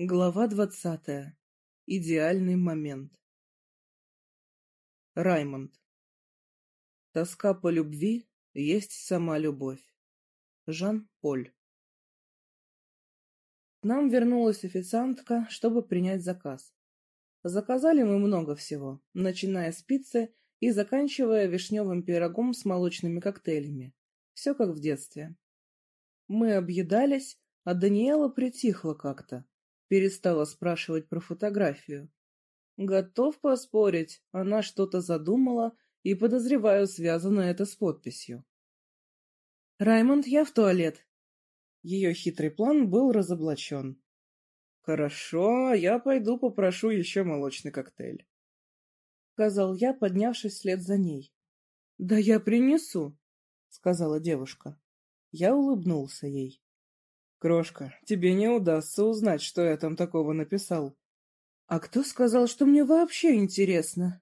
Глава двадцатая. Идеальный момент. Раймонд. Тоска по любви есть сама любовь. Жан-Поль. К нам вернулась официантка, чтобы принять заказ. Заказали мы много всего, начиная с пиццы и заканчивая вишневым пирогом с молочными коктейлями. Все как в детстве. Мы объедались, а Даниэла притихла как-то Перестала спрашивать про фотографию. Готов поспорить, она что-то задумала, и, подозреваю, связано это с подписью. «Раймонд, я в туалет!» Ее хитрый план был разоблачен. «Хорошо, я пойду попрошу еще молочный коктейль», — сказал я, поднявшись вслед за ней. «Да я принесу», — сказала девушка. Я улыбнулся ей. Крошка, тебе не удастся узнать, что я там такого написал. А кто сказал, что мне вообще интересно?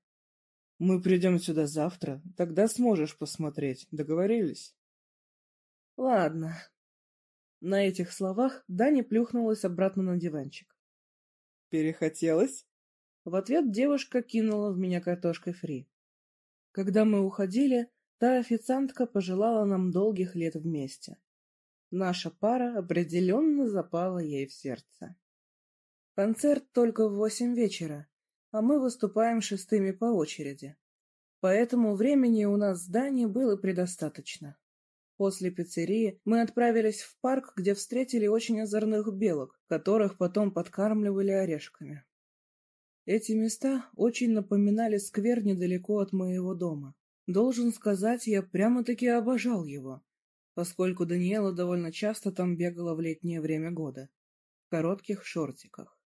Мы придем сюда завтра, тогда сможешь посмотреть. Договорились? Ладно. На этих словах Дани плюхнулась обратно на диванчик. Перехотелось? В ответ девушка кинула в меня картошкой фри. Когда мы уходили, та официантка пожелала нам долгих лет вместе. Наша пара определенно запала ей в сердце. Концерт только в восемь вечера, а мы выступаем шестыми по очереди. Поэтому времени у нас в здании было предостаточно. После пиццерии мы отправились в парк, где встретили очень озорных белок, которых потом подкармливали орешками. Эти места очень напоминали сквер недалеко от моего дома. Должен сказать, я прямо-таки обожал его поскольку Даниэла довольно часто там бегала в летнее время года, в коротких шортиках.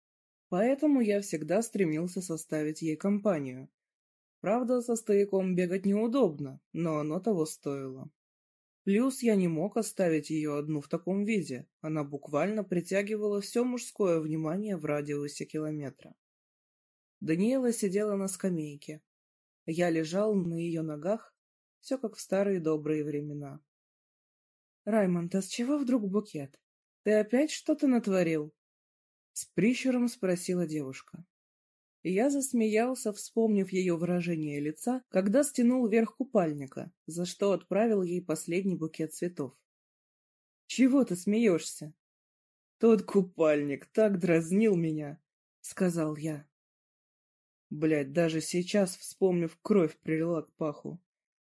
Поэтому я всегда стремился составить ей компанию. Правда, со стояком бегать неудобно, но оно того стоило. Плюс я не мог оставить ее одну в таком виде, она буквально притягивала все мужское внимание в радиусе километра. Даниэла сидела на скамейке. Я лежал на ее ногах, все как в старые добрые времена. Раймонд, а с чего вдруг букет? Ты опять что-то натворил? С прищуром спросила девушка. Я засмеялся, вспомнив ее выражение лица, когда стянул верх купальника, за что отправил ей последний букет цветов. «Чего ты смеешься?» «Тот купальник так дразнил меня», — сказал я. Блядь, даже сейчас, вспомнив, кровь прилила к паху.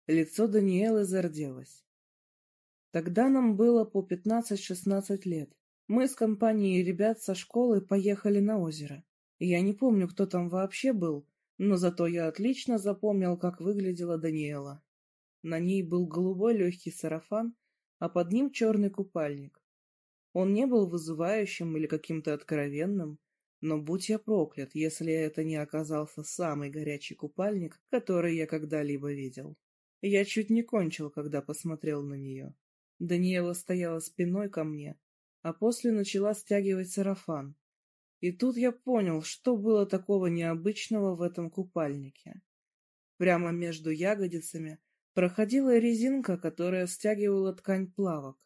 Лицо Даниэлы зарделось. Тогда нам было по пятнадцать-шестнадцать лет. Мы с компанией ребят со школы поехали на озеро. Я не помню, кто там вообще был, но зато я отлично запомнил, как выглядела Даниэла. На ней был голубой легкий сарафан, а под ним черный купальник. Он не был вызывающим или каким-то откровенным, но будь я проклят, если это не оказался самый горячий купальник, который я когда-либо видел. Я чуть не кончил, когда посмотрел на нее. Даниэла стояла спиной ко мне, а после начала стягивать сарафан. И тут я понял, что было такого необычного в этом купальнике. Прямо между ягодицами проходила резинка, которая стягивала ткань плавок.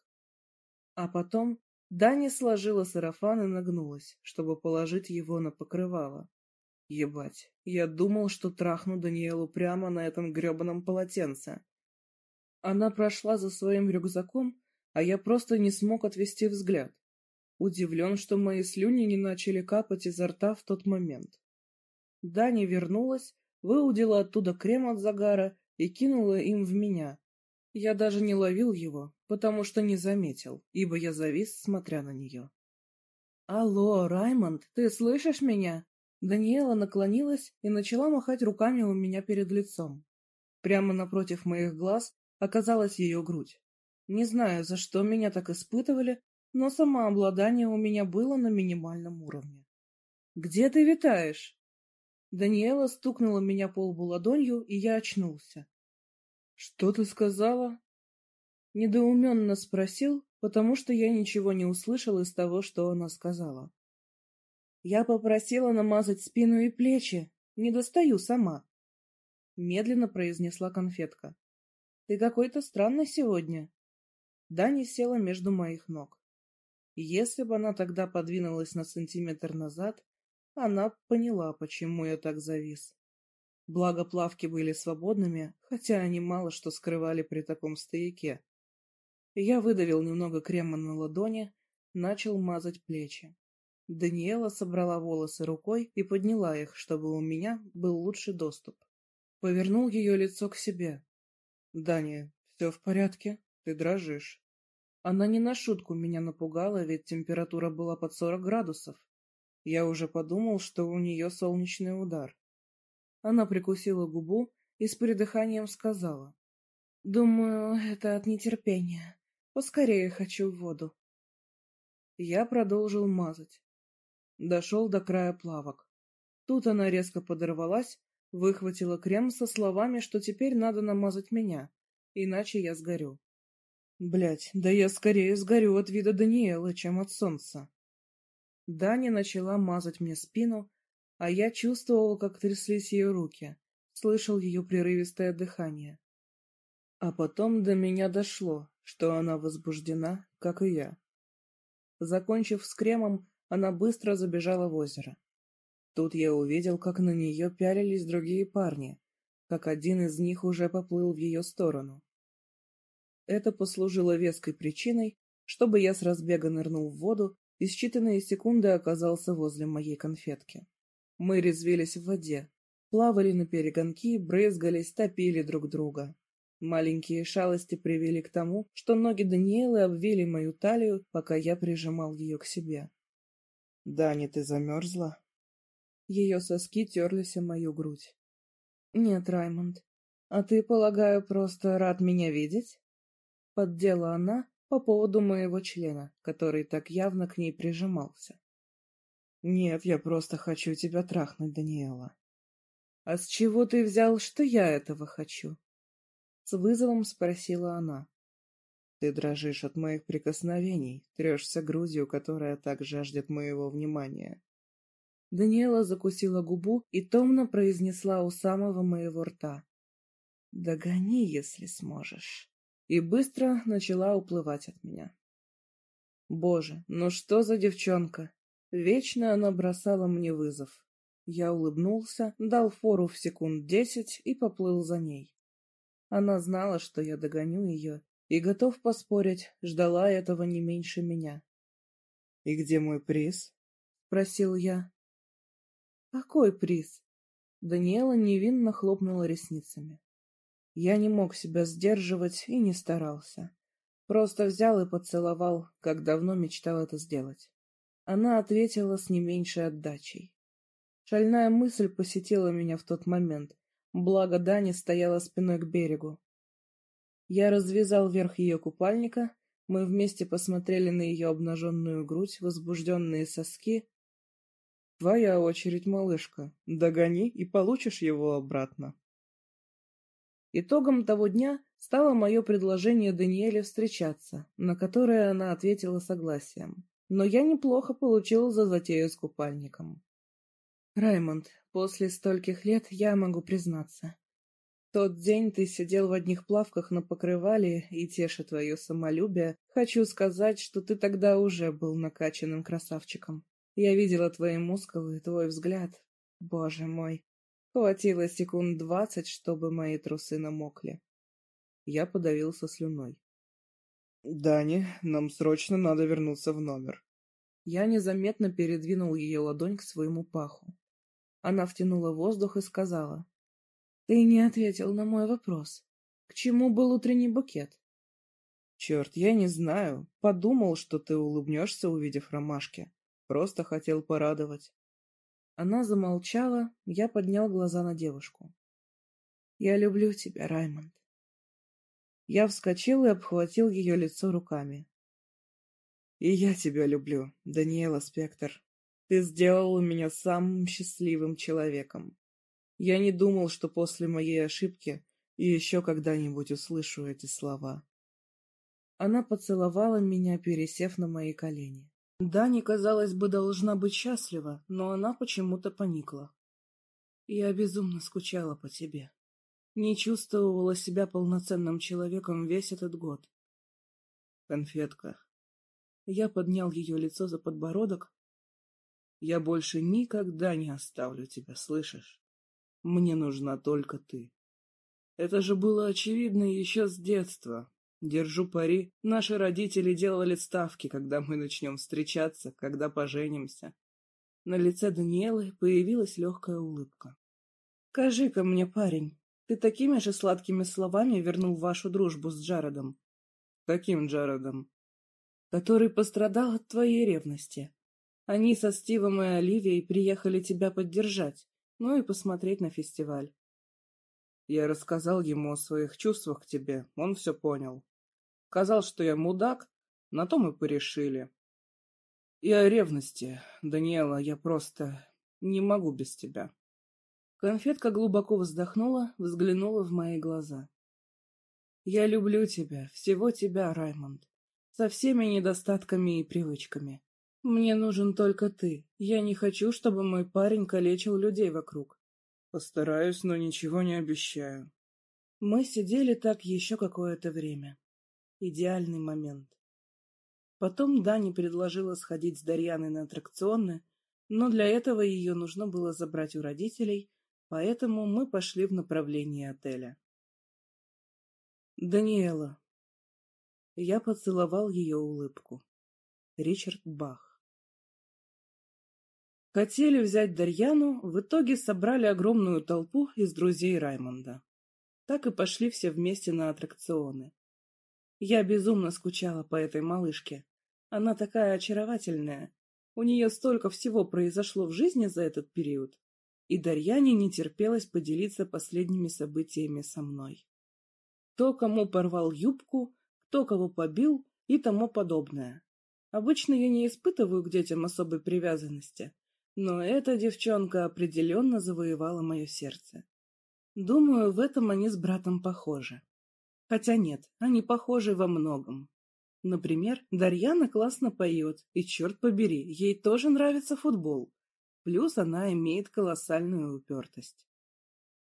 А потом Дани сложила сарафан и нагнулась, чтобы положить его на покрывало. Ебать, я думал, что трахну Даниэлу прямо на этом гребаном полотенце. Она прошла за своим рюкзаком, а я просто не смог отвести взгляд. Удивлен, что мои слюни не начали капать изо рта в тот момент. Дани вернулась, выудила оттуда крем от загара и кинула им в меня. Я даже не ловил его, потому что не заметил, ибо я завис, смотря на нее. «Алло, Раймонд, ты слышишь меня?» Даниэла наклонилась и начала махать руками у меня перед лицом. Прямо напротив моих глаз оказалась ее грудь. Не знаю, за что меня так испытывали, но самообладание у меня было на минимальном уровне. «Где ты витаешь?» Даниэла стукнула меня по лбу ладонью, и я очнулся. «Что ты сказала?» Недоуменно спросил, потому что я ничего не услышал из того, что она сказала. «Я попросила намазать спину и плечи, не достаю сама», — медленно произнесла конфетка. Ты какой-то странный сегодня. Дани села между моих ног. Если бы она тогда подвинулась на сантиметр назад, она поняла, почему я так завис. Благо плавки были свободными, хотя они мало что скрывали при таком стояке. Я выдавил немного крема на ладони, начал мазать плечи. Даниэла собрала волосы рукой и подняла их, чтобы у меня был лучший доступ. Повернул ее лицо к себе. «Дания, все в порядке? Ты дрожишь». Она не на шутку меня напугала, ведь температура была под сорок градусов. Я уже подумал, что у нее солнечный удар. Она прикусила губу и с придыханием сказала. «Думаю, это от нетерпения. Поскорее хочу в воду». Я продолжил мазать. Дошел до края плавок. Тут она резко подорвалась, выхватила крем со словами, что теперь надо намазать меня, иначе я сгорю. Блять, да я скорее сгорю от вида Даниэла, чем от солнца. Даня начала мазать мне спину, а я чувствовал, как тряслись ее руки, слышал ее прерывистое дыхание. А потом до меня дошло, что она возбуждена, как и я. Закончив с кремом, она быстро забежала в озеро. Тут я увидел, как на нее пялились другие парни, как один из них уже поплыл в ее сторону. Это послужило веской причиной, чтобы я с разбега нырнул в воду и считанные секунды оказался возле моей конфетки. Мы резвились в воде, плавали на перегонки, брызгались, топили друг друга. Маленькие шалости привели к тому, что ноги Даниэлы обвили мою талию, пока я прижимал ее к себе. «Дани, ты замерзла?» Ее соски терлись о мою грудь. «Нет, Раймонд, а ты, полагаю, просто рад меня видеть?» Поддела она по поводу моего члена, который так явно к ней прижимался. «Нет, я просто хочу тебя трахнуть, Даниэла». «А с чего ты взял, что я этого хочу?» С вызовом спросила она. Ты дрожишь от моих прикосновений, трешься грудью, которая так жаждет моего внимания. Даниэла закусила губу и томно произнесла у самого моего рта. «Догони, если сможешь». И быстро начала уплывать от меня. Боже, ну что за девчонка? Вечно она бросала мне вызов. Я улыбнулся, дал фору в секунд десять и поплыл за ней. Она знала, что я догоню ее, и, готов поспорить, ждала этого не меньше меня. — И где мой приз? — спросил я. — Какой приз? Даниэла невинно хлопнула ресницами. Я не мог себя сдерживать и не старался. Просто взял и поцеловал, как давно мечтал это сделать. Она ответила с не меньшей отдачей. Шальная мысль посетила меня в тот момент, благо Дани стояла спиной к берегу. Я развязал верх ее купальника, мы вместе посмотрели на ее обнаженную грудь, возбужденные соски. «Твоя очередь, малышка. Догони и получишь его обратно». Итогом того дня стало мое предложение Даниэле встречаться, на которое она ответила согласием. Но я неплохо получил за затею с купальником. «Раймонд, после стольких лет я могу признаться, тот день ты сидел в одних плавках на покрывале, и, теша твое самолюбие, хочу сказать, что ты тогда уже был накачанным красавчиком. Я видела твои мускулы и твой взгляд. Боже мой, хватило секунд двадцать, чтобы мои трусы намокли. Я подавился слюной. «Дани, нам срочно надо вернуться в номер». Я незаметно передвинул ее ладонь к своему паху. Она втянула воздух и сказала, ты не ответил на мой вопрос. К чему был утренний букет? Черт, я не знаю. Подумал, что ты улыбнешься, увидев ромашки. Просто хотел порадовать. Она замолчала, я поднял глаза на девушку. Я люблю тебя, Раймонд. Я вскочил и обхватил ее лицо руками. И я тебя люблю, Даниэла Спектр. Ты сделал меня самым счастливым человеком. Я не думал, что после моей ошибки и еще когда-нибудь услышу эти слова. Она поцеловала меня, пересев на мои колени. Дани, казалось бы, должна быть счастлива, но она почему-то поникла. Я безумно скучала по тебе. Не чувствовала себя полноценным человеком весь этот год. Конфетка. Я поднял ее лицо за подбородок. Я больше никогда не оставлю тебя, слышишь? Мне нужна только ты. Это же было очевидно еще с детства. Держу пари, наши родители делали ставки, когда мы начнем встречаться, когда поженимся. На лице Даниэлы появилась легкая улыбка. «Скажи-ка мне, парень, ты такими же сладкими словами вернул вашу дружбу с Джаредом?» «Каким Джаредом?» «Который пострадал от твоей ревности. Они со Стивом и Оливией приехали тебя поддержать, ну и посмотреть на фестиваль. Я рассказал ему о своих чувствах к тебе, он все понял. Сказал, что я мудак, на то мы порешили. И о ревности, Даниэла, я просто не могу без тебя. Конфетка глубоко вздохнула, взглянула в мои глаза. Я люблю тебя, всего тебя, Раймонд, со всеми недостатками и привычками. Мне нужен только ты. Я не хочу, чтобы мой парень калечил людей вокруг. Постараюсь, но ничего не обещаю. Мы сидели так еще какое-то время. Идеальный момент. Потом Дани предложила сходить с Дарьяной на аттракционы, но для этого ее нужно было забрать у родителей, поэтому мы пошли в направлении отеля. Даниэла. Я поцеловал ее улыбку. Ричард Бах. Хотели взять Дарьяну, в итоге собрали огромную толпу из друзей Раймонда. Так и пошли все вместе на аттракционы. Я безумно скучала по этой малышке. Она такая очаровательная. У нее столько всего произошло в жизни за этот период. И Дарьяне не терпелось поделиться последними событиями со мной. Кто кому порвал юбку, кто кого побил и тому подобное. Обычно я не испытываю к детям особой привязанности, но эта девчонка определенно завоевала мое сердце. Думаю, в этом они с братом похожи. Хотя нет, они похожи во многом. Например, Дарьяна классно поет, и, черт побери, ей тоже нравится футбол. Плюс она имеет колоссальную упертость.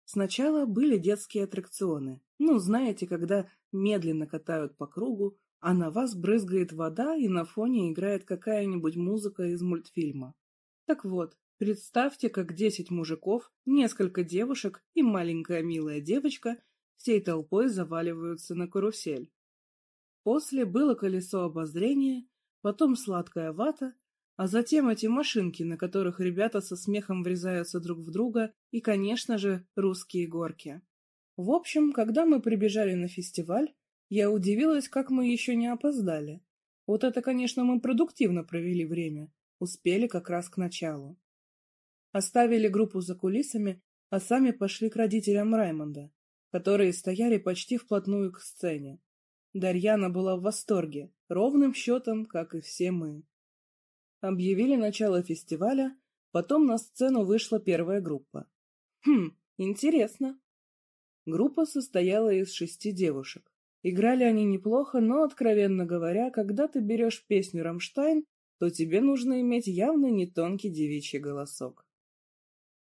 Сначала были детские аттракционы. Ну, знаете, когда медленно катают по кругу, а на вас брызгает вода, и на фоне играет какая-нибудь музыка из мультфильма. Так вот, представьте, как десять мужиков, несколько девушек и маленькая милая девочка всей толпой заваливаются на карусель. После было колесо обозрения, потом сладкая вата, а затем эти машинки, на которых ребята со смехом врезаются друг в друга, и, конечно же, русские горки. В общем, когда мы прибежали на фестиваль, я удивилась, как мы еще не опоздали. Вот это, конечно, мы продуктивно провели время. Успели как раз к началу. Оставили группу за кулисами, а сами пошли к родителям Раймонда, которые стояли почти вплотную к сцене. Дарьяна была в восторге, ровным счетом, как и все мы. Объявили начало фестиваля, потом на сцену вышла первая группа. Хм, интересно. Группа состояла из шести девушек. Играли они неплохо, но, откровенно говоря, когда ты берешь песню «Рамштайн», то тебе нужно иметь явно не тонкий девичий голосок.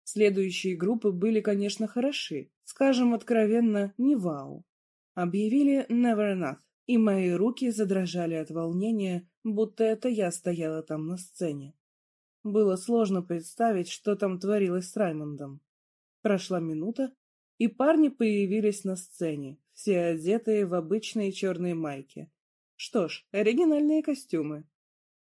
Следующие группы были, конечно, хороши, скажем откровенно, не вау. Объявили «Never Enough», и мои руки задрожали от волнения, будто это я стояла там на сцене. Было сложно представить, что там творилось с Раймондом. Прошла минута, и парни появились на сцене, все одетые в обычные черные майки. Что ж, оригинальные костюмы.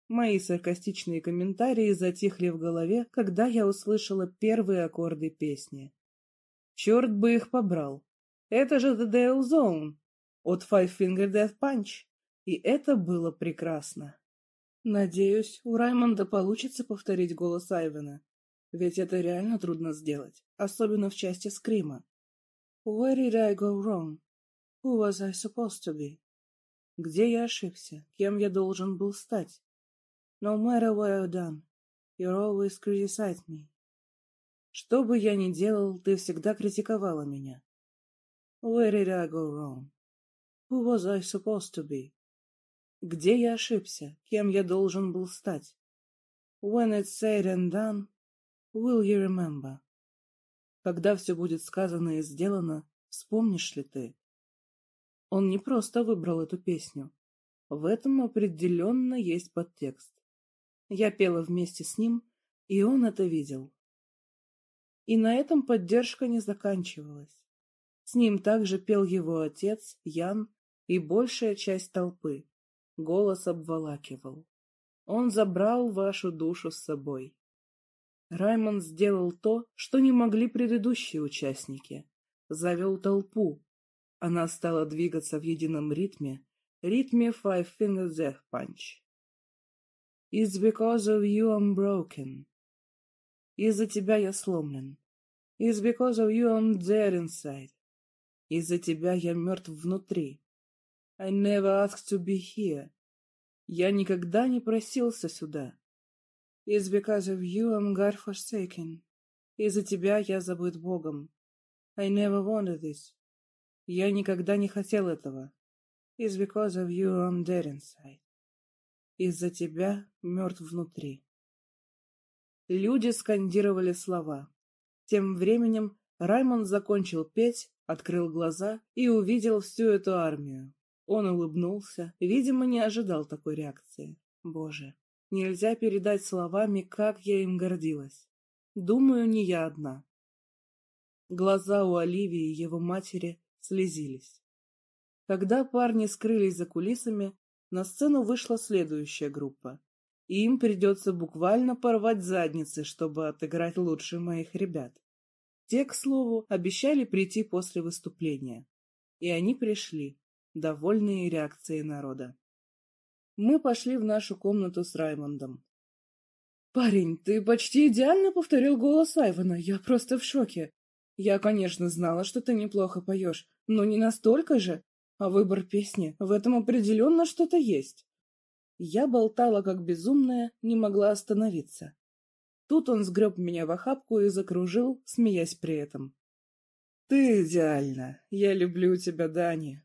Мои саркастичные комментарии затихли в голове, когда я услышала первые аккорды песни. Черт бы их побрал! Это же The Dale Zone от Five Finger Death Punch. И это было прекрасно. Надеюсь, у Раймонда получится повторить голос Айвена. Ведь это реально трудно сделать, особенно в части скрима. Where did I go wrong? Who was I supposed to be? Где я ошибся? Кем я должен был стать? No matter what I've done, you always criticize me. Что бы я ни делал, ты всегда критиковала меня. Where did I go wrong? Who was I supposed to be? Где я ошибся? Кем я должен был стать? When it's said and done, will you remember? Когда все будет сказано и сделано, вспомнишь ли ты? Он не просто выбрал эту песню. В этом определенно есть подтекст. Я пела вместе с ним, и он это видел. И на этом поддержка не заканчивалась. С ним также пел его отец, Ян, и большая часть толпы. Голос обволакивал. Он забрал вашу душу с собой. Раймонд сделал то, что не могли предыдущие участники. Завел толпу. Она стала двигаться в едином ритме, ритме Five Finger Death Punch. It's because of you I'm broken. Из-за тебя я сломлен. It's because of you I'm dead inside. Из-за тебя я мертв внутри. I never asked to be here. Я никогда не просился сюда. It's because of you I'm God forsaken. Из-за тебя я забыт Богом. I never wanted this. Я никогда не хотел этого. It's because of you I'm dead inside. Из-за тебя мертв внутри. Люди скандировали слова. Тем временем Раймонд закончил петь, открыл глаза и увидел всю эту армию. Он улыбнулся, видимо, не ожидал такой реакции. Боже, Нельзя передать словами, как я им гордилась. Думаю, не я одна. Глаза у Оливии и его матери слезились. Когда парни скрылись за кулисами, на сцену вышла следующая группа. И им придется буквально порвать задницы, чтобы отыграть лучше моих ребят. Те, к слову, обещали прийти после выступления. И они пришли, довольные реакцией народа. Мы пошли в нашу комнату с Раймондом. «Парень, ты почти идеально повторил голос Айвана, я просто в шоке. Я, конечно, знала, что ты неплохо поешь, но не настолько же. А выбор песни, в этом определенно что-то есть». Я болтала как безумная, не могла остановиться. Тут он сгреб меня в охапку и закружил, смеясь при этом. «Ты идеальна. Я люблю тебя, Дани.